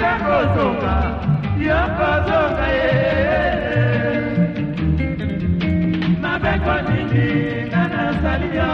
yakozonga yokozonga ye mabeko nini nga nasali yo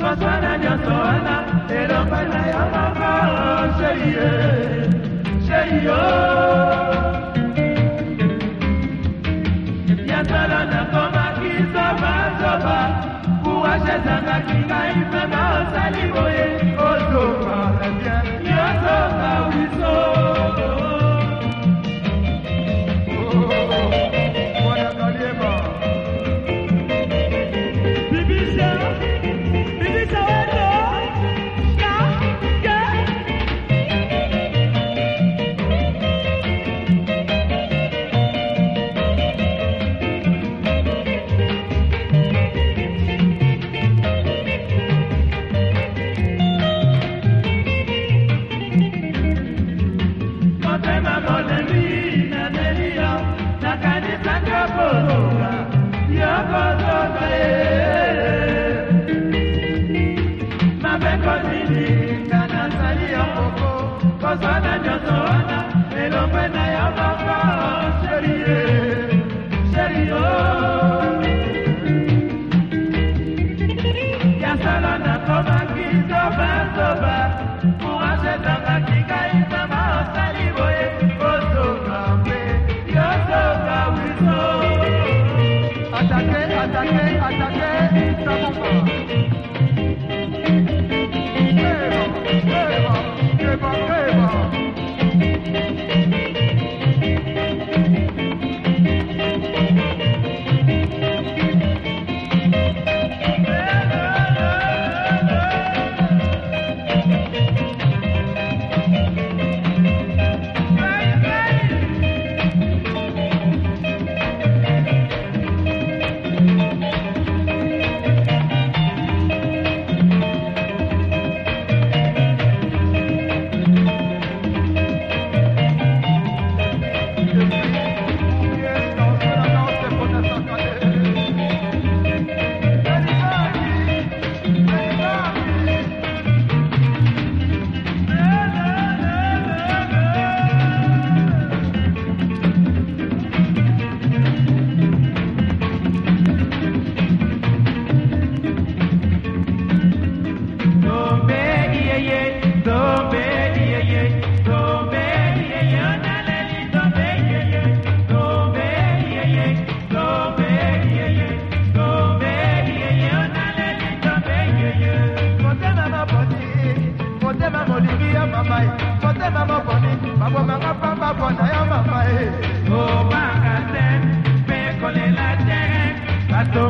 koswana nyonso wana elongo na yo. Moko sheiye sheiyo yasala nakomakisobasoba kuwashezangaki ngai kozala nyonso wana elombe na yo baba. attaquez, attaquez, ça va pas.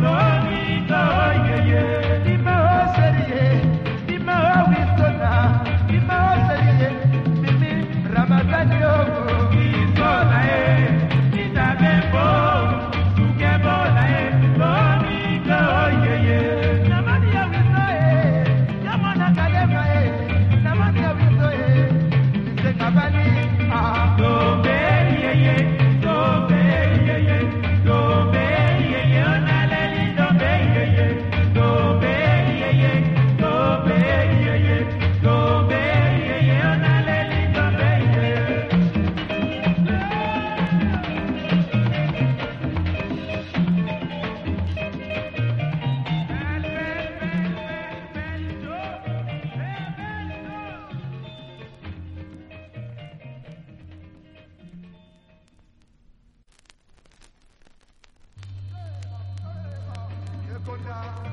Navidad, yeah, yeah. Dakota.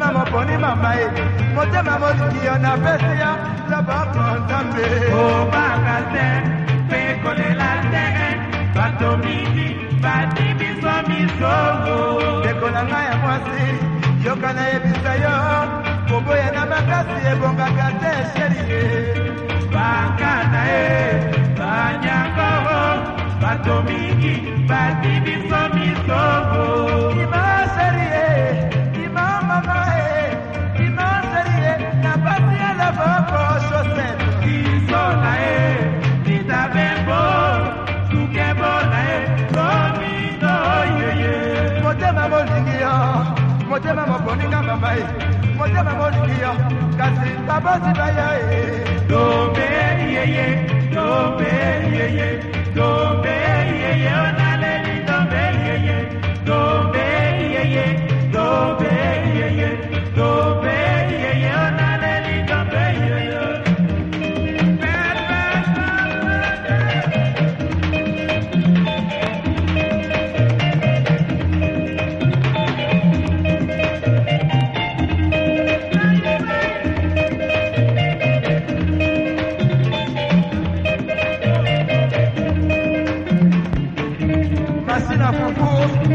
Motema moponi mama ye motema molikia na pesi ya. Tabako nzambe Obakase, pekolela tere, bato mingi, bati biso misongo. ndeko na ngai ya mwasi yoka nayebisa yo. Koboya na makasi ebongaka te sherie Bangana e, banyangoro, bato mingi, bati biso moponinga mama ye motema molingi yo kasi babosi baya masina fufu